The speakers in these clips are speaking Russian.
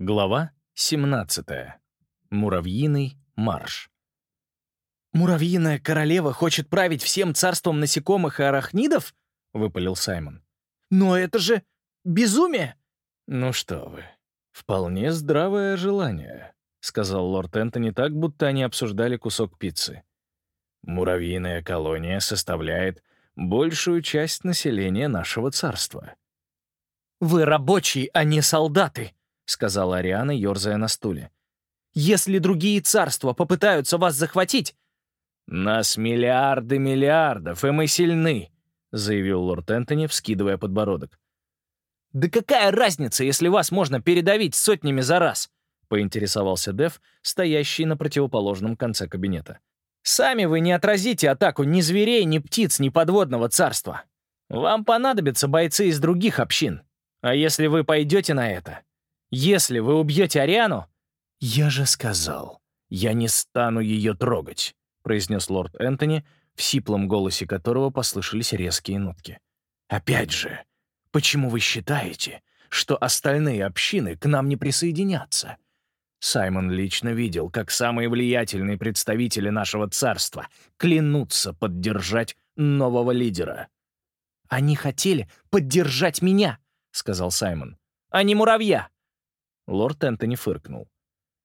Глава 17. Муравьиный марш. «Муравьиная королева хочет править всем царством насекомых и арахнидов?» — выпалил Саймон. «Но это же безумие!» «Ну что вы, вполне здравое желание», — сказал лорд Энтони так, будто они обсуждали кусок пиццы. «Муравьиная колония составляет большую часть населения нашего царства». «Вы рабочие, а не солдаты», — сказала Ариана, ерзая на стуле. «Если другие царства попытаются вас захватить...» «Нас миллиарды миллиардов, и мы сильны», — заявил лорд Энтони, вскидывая подбородок. «Да какая разница, если вас можно передавить сотнями за раз?» — поинтересовался Дев, стоящий на противоположном конце кабинета. «Сами вы не отразите атаку ни зверей, ни птиц, ни подводного царства. Вам понадобятся бойцы из других общин. А если вы пойдете на это, если вы убьете Ариану...» «Я же сказал, я не стану ее трогать», — произнес лорд Энтони, в сиплом голосе которого послышались резкие нотки. «Опять же, почему вы считаете, что остальные общины к нам не присоединятся?» Саймон лично видел, как самые влиятельные представители нашего царства клянутся поддержать нового лидера. «Они хотели поддержать меня», — сказал Саймон, — «а не муравья». Лорд Энтони фыркнул.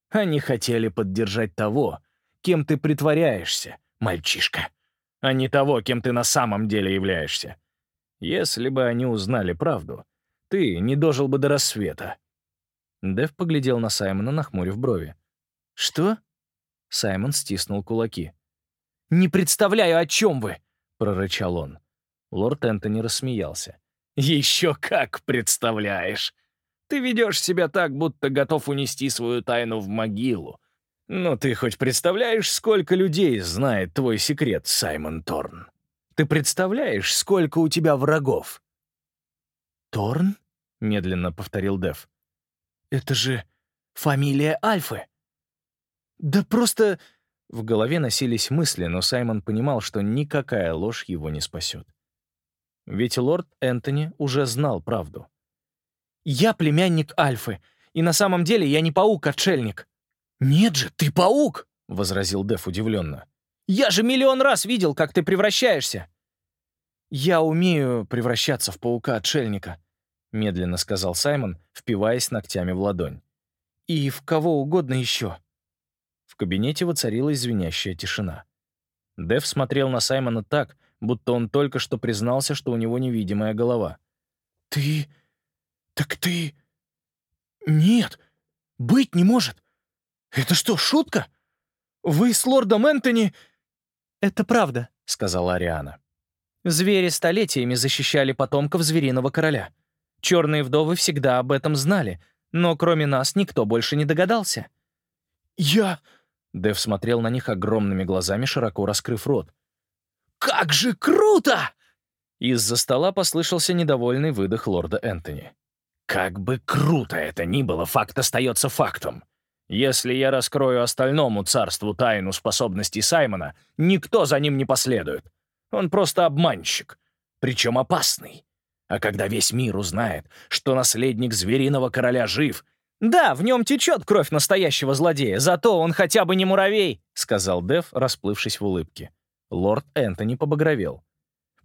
«Они хотели поддержать того, кем ты притворяешься, мальчишка, а не того, кем ты на самом деле являешься. Если бы они узнали правду, ты не дожил бы до рассвета». Дэв поглядел на Саймона, нахмурив брови. «Что?» Саймон стиснул кулаки. «Не представляю, о чем вы!» — прорычал он. Лорд Энтони рассмеялся. «Еще как представляешь! Ты ведешь себя так, будто готов унести свою тайну в могилу. Но ты хоть представляешь, сколько людей знает твой секрет, Саймон Торн? Ты представляешь, сколько у тебя врагов?» «Торн?» — медленно повторил Дев. «Это же фамилия Альфы!» «Да просто...» В голове носились мысли, но Саймон понимал, что никакая ложь его не спасет. Ведь лорд Энтони уже знал правду. «Я племянник Альфы, и на самом деле я не паук-отшельник». «Нет же, ты паук!» — возразил Деф удивленно. «Я же миллион раз видел, как ты превращаешься!» «Я умею превращаться в паука-отшельника», — медленно сказал Саймон, впиваясь ногтями в ладонь. «И в кого угодно еще». В кабинете воцарилась звенящая тишина. Дев смотрел на Саймона так, будто он только что признался, что у него невидимая голова. «Ты... так ты... нет, быть не может. Это что, шутка? Вы с лордом Энтони...» «Это правда», — сказала Ариана. «Звери столетиями защищали потомков звериного короля. Черные вдовы всегда об этом знали, но кроме нас никто больше не догадался». «Я...» — Дэв смотрел на них огромными глазами, широко раскрыв рот. «Как же круто!» Из-за стола послышался недовольный выдох лорда Энтони. «Как бы круто это ни было, факт остается фактом. Если я раскрою остальному царству тайну способностей Саймона, никто за ним не последует. Он просто обманщик, причем опасный. А когда весь мир узнает, что наследник звериного короля жив, «Да, в нем течет кровь настоящего злодея, зато он хотя бы не муравей», — сказал Дев, расплывшись в улыбке. Лорд Энтони побагровел.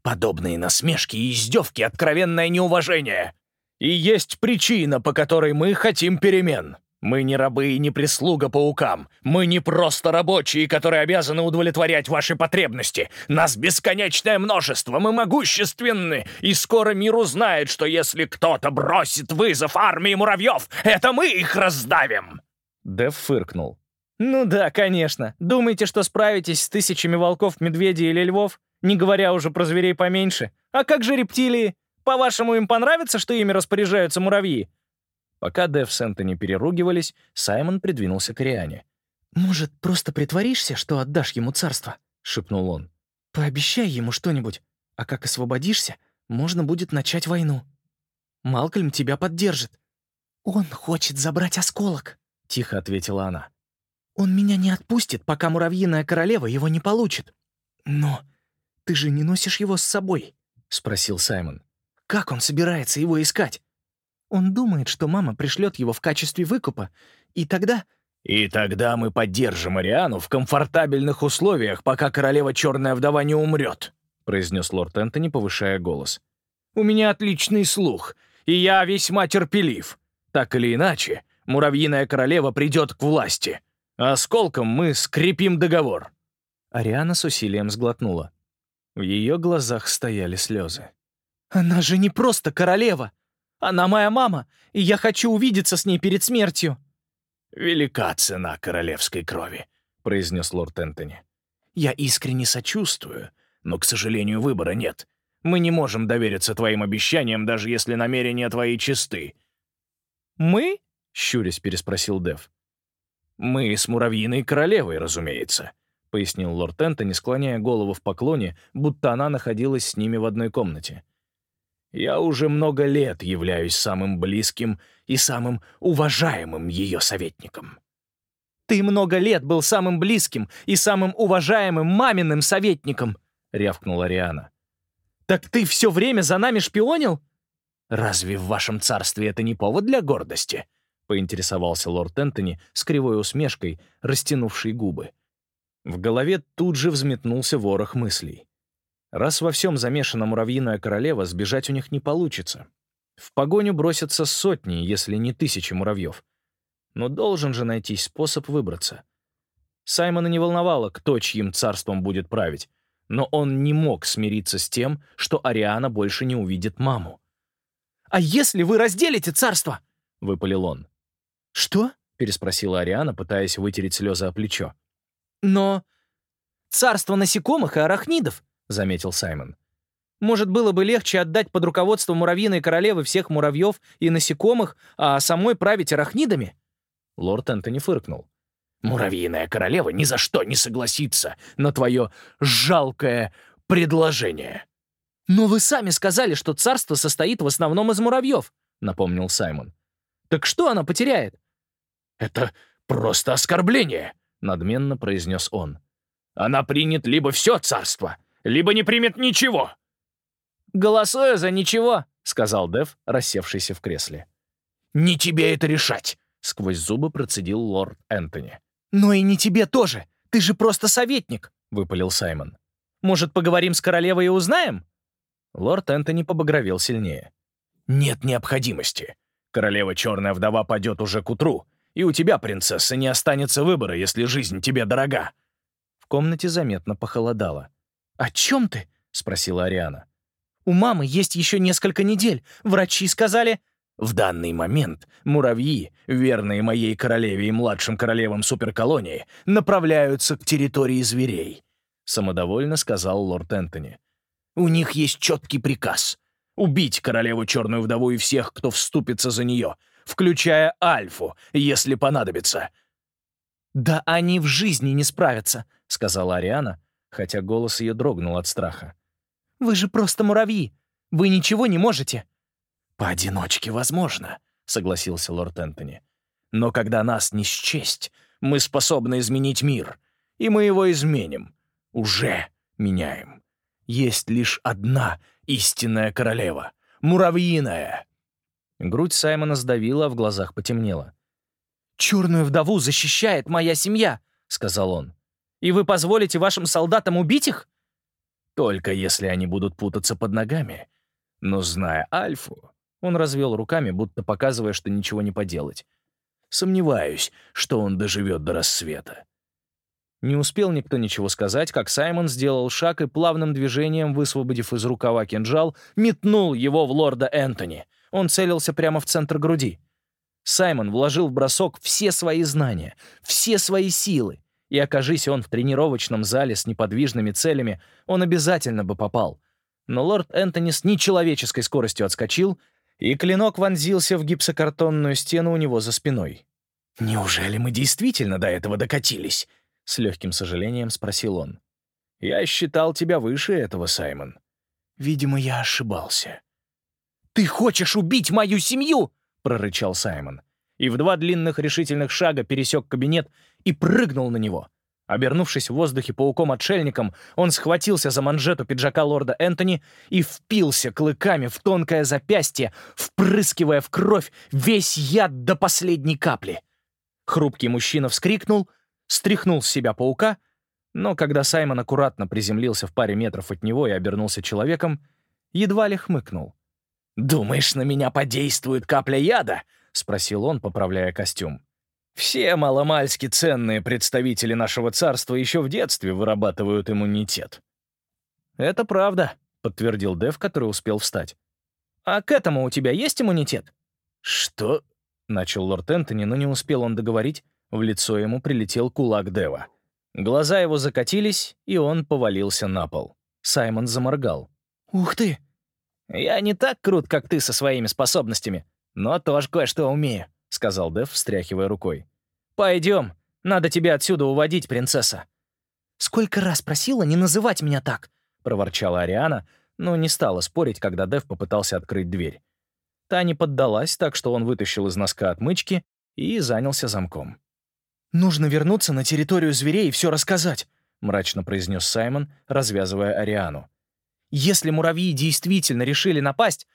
«Подобные насмешки и издевки — откровенное неуважение. И есть причина, по которой мы хотим перемен. Мы не рабы и не прислуга паукам. Мы не просто рабочие, которые обязаны удовлетворять ваши потребности. Нас бесконечное множество, мы могущественны, и скоро мир узнает, что если кто-то бросит вызов армии муравьев, это мы их раздавим!» Дэв фыркнул. «Ну да, конечно. Думаете, что справитесь с тысячами волков, медведей или львов? Не говоря уже про зверей поменьше. А как же рептилии? По-вашему, им понравится, что ими распоряжаются муравьи?» Пока Дэв с Энтони переругивались, Саймон придвинулся к Риане. «Может, просто притворишься, что отдашь ему царство?» — шепнул он. «Пообещай ему что-нибудь, а как освободишься, можно будет начать войну. Малкольм тебя поддержит». «Он хочет забрать осколок», — тихо ответила она. Он меня не отпустит, пока муравьиная королева его не получит. Но ты же не носишь его с собой, спросил Саймон. Как он собирается его искать? Он думает, что мама пришлет его в качестве выкупа, и тогда... «И тогда мы поддержим Ариану в комфортабельных условиях, пока королева Черная Вдова не умрет», произнес лорд Энтони, повышая голос. «У меня отличный слух, и я весьма терпелив. Так или иначе, муравьиная королева придет к власти. А осколком мы скрепим договор». Ариана с усилием сглотнула. В ее глазах стояли слезы. «Она же не просто королева! Она моя мама, и я хочу увидеться с ней перед смертью!» «Велика цена королевской крови», — произнес лорд Энтони. «Я искренне сочувствую, но, к сожалению, выбора нет. Мы не можем довериться твоим обещаниям, даже если намерения твои чисты». «Мы?» — щурясь переспросил Дев. «Мы с муравьиной королевой, разумеется», — пояснил лорд Энтони, склоняя голову в поклоне, будто она находилась с ними в одной комнате. «Я уже много лет являюсь самым близким и самым уважаемым ее советником». «Ты много лет был самым близким и самым уважаемым маминым советником», — рявкнула Риана. «Так ты все время за нами шпионил?» «Разве в вашем царстве это не повод для гордости?» — поинтересовался лорд Энтони с кривой усмешкой, растянувшей губы. В голове тут же взметнулся ворох мыслей. Раз во всем замешана муравьиная королева, сбежать у них не получится. В погоню бросятся сотни, если не тысячи муравьев. Но должен же найтись способ выбраться. Саймона не волновало, кто чьим царством будет править, но он не мог смириться с тем, что Ариана больше не увидит маму. «А если вы разделите царство?» — выпалил он. «Что?» — переспросила Ариана, пытаясь вытереть слезы о плечо. «Но царство насекомых и арахнидов», — заметил Саймон. «Может, было бы легче отдать под руководство муравьиной королевы всех муравьев и насекомых, а самой править арахнидами?» Лорд Энтони фыркнул. «Муравьиная королева ни за что не согласится на твое жалкое предложение». «Но вы сами сказали, что царство состоит в основном из муравьев», — напомнил Саймон. «Так что она потеряет?» «Это просто оскорбление», — надменно произнес он. «Она примет либо все царство, либо не примет ничего». «Голосую за ничего», — сказал Дев, рассевшийся в кресле. «Не тебе это решать», — сквозь зубы процедил лорд Энтони. «Но и не тебе тоже. Ты же просто советник», — выпалил Саймон. «Может, поговорим с королевой и узнаем?» Лорд Энтони побагровел сильнее. «Нет необходимости. Королева Черная Вдова падет уже к утру, и у тебя, принцесса, не останется выбора, если жизнь тебе дорога». В комнате заметно похолодало. «О чем ты?» — спросила Ариана. «У мамы есть еще несколько недель. Врачи сказали...» «В данный момент муравьи, верные моей королеве и младшим королевам суперколонии, направляются к территории зверей», — самодовольно сказал лорд Энтони. «У них есть четкий приказ — убить королеву Черную Вдову и всех, кто вступится за нее, включая Альфу, если понадобится». «Да они в жизни не справятся», — сказала Ариана, хотя голос ее дрогнул от страха. «Вы же просто муравьи. Вы ничего не можете». «Поодиночке возможно», — согласился лорд Энтони. «Но когда нас не счесть, мы способны изменить мир, и мы его изменим. Уже меняем. Есть лишь одна истинная королева — муравьиная». Грудь Саймона сдавила, а в глазах потемнело. «Черную вдову защищает моя семья», — сказал он. «И вы позволите вашим солдатам убить их?» «Только если они будут путаться под ногами. Но зная Альфу...» Он развел руками, будто показывая, что ничего не поделать. «Сомневаюсь, что он доживет до рассвета». Не успел никто ничего сказать, как Саймон сделал шаг и плавным движением, высвободив из рукава кинжал, метнул его в лорда Энтони — он целился прямо в центр груди. Саймон вложил в бросок все свои знания, все свои силы, и окажись он в тренировочном зале с неподвижными целями, он обязательно бы попал. Но лорд Энтони с нечеловеческой скоростью отскочил, и клинок вонзился в гипсокартонную стену у него за спиной. «Неужели мы действительно до этого докатились?» — с легким сожалением спросил он. «Я считал тебя выше этого, Саймон. Видимо, я ошибался». «Ты хочешь убить мою семью?» — прорычал Саймон. И в два длинных решительных шага пересек кабинет и прыгнул на него. Обернувшись в воздухе пауком-отшельником, он схватился за манжету пиджака лорда Энтони и впился клыками в тонкое запястье, впрыскивая в кровь весь яд до последней капли. Хрупкий мужчина вскрикнул, стряхнул с себя паука, но когда Саймон аккуратно приземлился в паре метров от него и обернулся человеком, едва ли хмыкнул. «Думаешь, на меня подействует капля яда?» — спросил он, поправляя костюм. Все маломальски ценные представители нашего царства еще в детстве вырабатывают иммунитет. «Это правда», — подтвердил Дев, который успел встать. «А к этому у тебя есть иммунитет?» «Что?» — начал лорд Энтони, но не успел он договорить. В лицо ему прилетел кулак Дева. Глаза его закатились, и он повалился на пол. Саймон заморгал. «Ух ты! Я не так крут, как ты со своими способностями, но тоже кое-что умею», — сказал Дев, встряхивая рукой. «Пойдем, надо тебя отсюда уводить, принцесса». «Сколько раз просила не называть меня так?» — проворчала Ариана, но не стала спорить, когда Дев попытался открыть дверь. Та не поддалась, так что он вытащил из носка отмычки и занялся замком. «Нужно вернуться на территорию зверей и все рассказать», — мрачно произнес Саймон, развязывая Ариану. «Если муравьи действительно решили напасть...»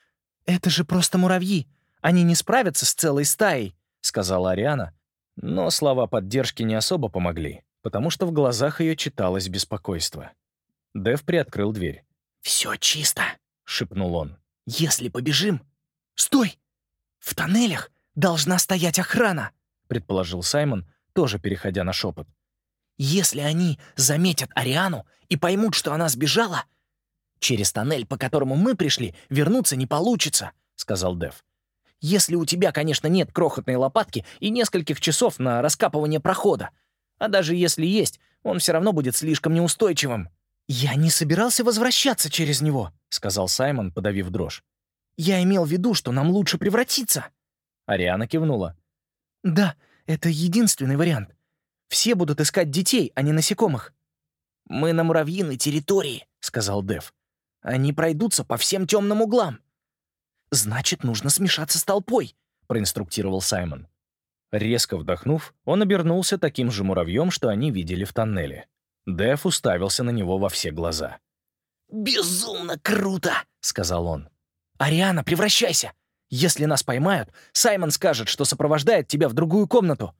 «Это же просто муравьи. Они не справятся с целой стаей», — сказала Ариана, но слова поддержки не особо помогли, потому что в глазах ее читалось беспокойство. Дэв приоткрыл дверь. «Все чисто», — шепнул он. «Если побежим...» «Стой! В тоннелях должна стоять охрана», — предположил Саймон, тоже переходя на шепот. «Если они заметят Ариану и поймут, что она сбежала, через тоннель, по которому мы пришли, вернуться не получится», — сказал Дэв. Если у тебя, конечно, нет крохотной лопатки и нескольких часов на раскапывание прохода. А даже если есть, он все равно будет слишком неустойчивым». «Я не собирался возвращаться через него», — сказал Саймон, подавив дрожь. «Я имел в виду, что нам лучше превратиться». Ариана кивнула. «Да, это единственный вариант. Все будут искать детей, а не насекомых». «Мы на муравьиной территории», — сказал Дэв. «Они пройдутся по всем темным углам». «Значит, нужно смешаться с толпой», — проинструктировал Саймон. Резко вдохнув, он обернулся таким же муравьем, что они видели в тоннеле. Дэв уставился на него во все глаза. «Безумно круто!» — сказал он. «Ариана, превращайся! Если нас поймают, Саймон скажет, что сопровождает тебя в другую комнату».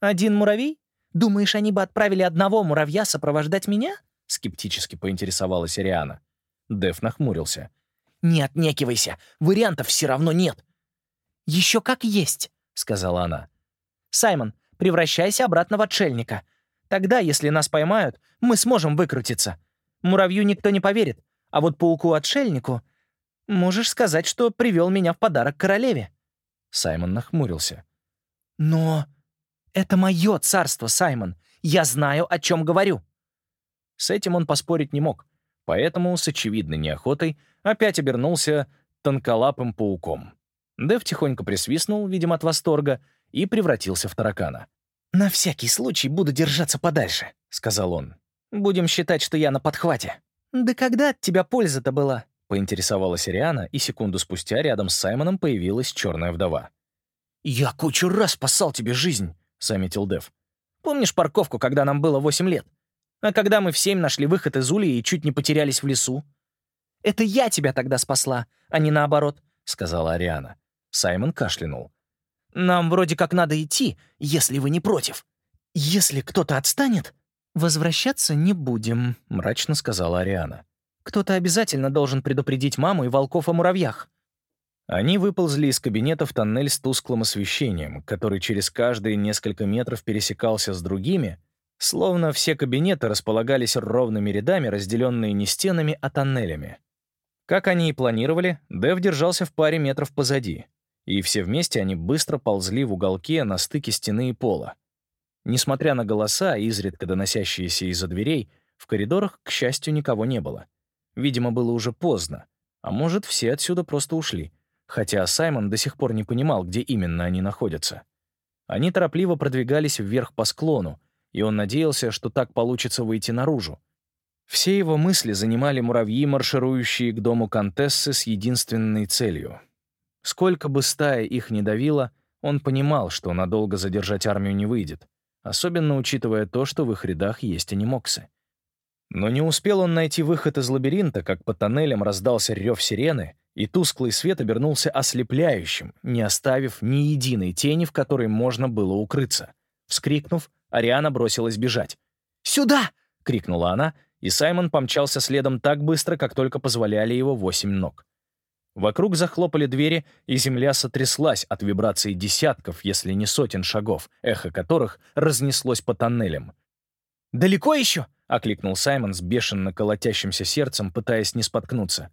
«Один муравей? Думаешь, они бы отправили одного муравья сопровождать меня?» — скептически поинтересовалась Ариана. Дэв нахмурился. «Не отнекивайся, вариантов все равно нет». «Еще как есть», — сказала она. «Саймон, превращайся обратно в отшельника. Тогда, если нас поймают, мы сможем выкрутиться. Муравью никто не поверит, а вот пауку-отшельнику можешь сказать, что привел меня в подарок королеве». Саймон нахмурился. «Но это мое царство, Саймон. Я знаю, о чем говорю». С этим он поспорить не мог, поэтому с очевидной неохотой опять обернулся тонколапым пауком. Дэв тихонько присвистнул, видимо, от восторга, и превратился в таракана. «На всякий случай буду держаться подальше», — сказал он. «Будем считать, что я на подхвате». «Да когда от тебя польза-то была?» — поинтересовалась Риана, и секунду спустя рядом с Саймоном появилась черная вдова. «Я кучу раз спасал тебе жизнь», — заметил Дэв. «Помнишь парковку, когда нам было восемь лет? А когда мы в семь нашли выход из Ульи и чуть не потерялись в лесу? «Это я тебя тогда спасла, а не наоборот», — сказала Ариана. Саймон кашлянул. «Нам вроде как надо идти, если вы не против. Если кто-то отстанет, возвращаться не будем», — мрачно сказала Ариана. «Кто-то обязательно должен предупредить маму и волков о муравьях». Они выползли из кабинета в тоннель с тусклым освещением, который через каждые несколько метров пересекался с другими, словно все кабинеты располагались ровными рядами, разделенные не стенами, а тоннелями. Как они и планировали, Дэв держался в паре метров позади, и все вместе они быстро ползли в уголке на стыке стены и пола. Несмотря на голоса, изредка доносящиеся из-за дверей, в коридорах, к счастью, никого не было. Видимо, было уже поздно, а может, все отсюда просто ушли, хотя Саймон до сих пор не понимал, где именно они находятся. Они торопливо продвигались вверх по склону, и он надеялся, что так получится выйти наружу, все его мысли занимали муравьи, марширующие к дому Контессы с единственной целью. Сколько бы стая их ни давила, он понимал, что надолго задержать армию не выйдет, особенно учитывая то, что в их рядах есть анимоксы. Но не успел он найти выход из лабиринта, как по тоннелям раздался рев сирены, и тусклый свет обернулся ослепляющим, не оставив ни единой тени, в которой можно было укрыться. Вскрикнув, Ариана бросилась бежать. «Сюда!» — крикнула она, и Саймон помчался следом так быстро, как только позволяли его восемь ног. Вокруг захлопали двери, и земля сотряслась от вибраций десятков, если не сотен шагов, эхо которых разнеслось по тоннелям. «Далеко еще?» — окликнул Саймон с бешено колотящимся сердцем, пытаясь не споткнуться.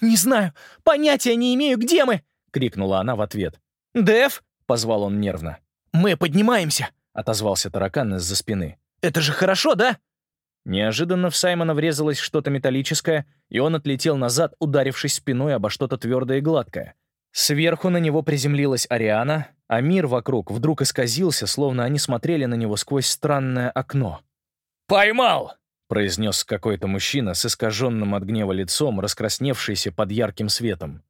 «Не знаю, понятия не имею, где мы!» — крикнула она в ответ. «Дэв!» — позвал он нервно. «Мы поднимаемся!» — отозвался таракан из-за спины. «Это же хорошо, да?» Неожиданно в Саймона врезалось что-то металлическое, и он отлетел назад, ударившись спиной обо что-то твердое и гладкое. Сверху на него приземлилась Ариана, а мир вокруг вдруг исказился, словно они смотрели на него сквозь странное окно. «Поймал!» — произнес какой-то мужчина с искаженным от гнева лицом, раскрасневшийся под ярким светом.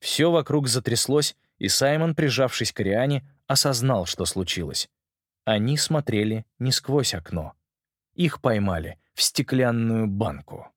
Все вокруг затряслось, и Саймон, прижавшись к Ариане, осознал, что случилось. Они смотрели не сквозь окно. Их поймали в стеклянную банку.